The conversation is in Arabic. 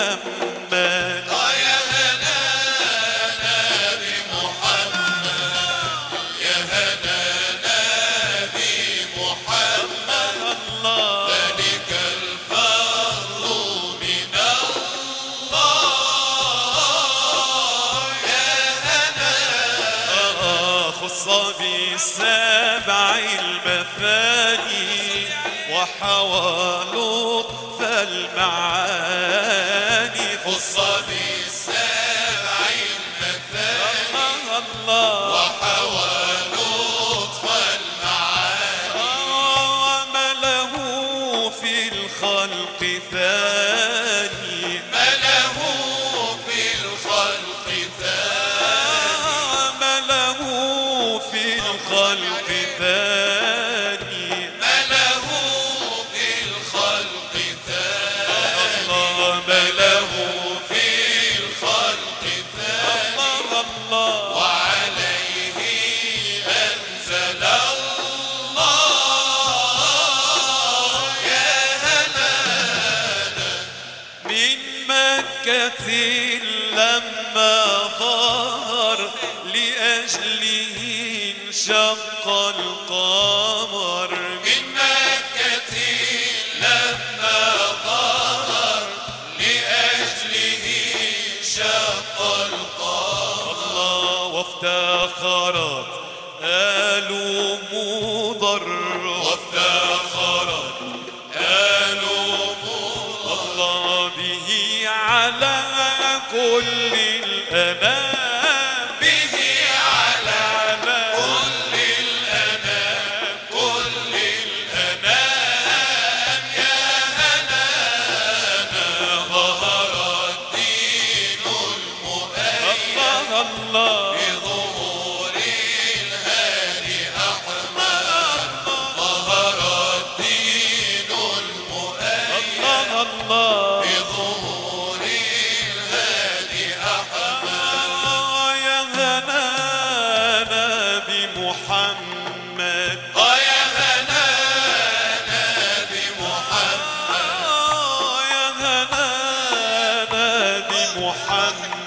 محمد يا هنا نبي محمد يا هنا نبي محمد الله ذلك الفضل من الله يا هنا خص بسبع المثاني وحوى لطف المعاني خص بالسبع المثاني. الله. وحوى لطف المعاني ومله في الخلق ثاني. مله في الخلق ثاني. مله في الخلق ثاني. مكة لما ظهر لأجله انشق القمر. من مكة لما ظهر لأجله شق القمر. الله وافتخرت آل مضر. وافتخرت على كل الأنام به على كل الأنام كل الأنام يا هنانا ظهر الدين المؤيد الله الله. بمحمد